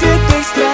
que tens.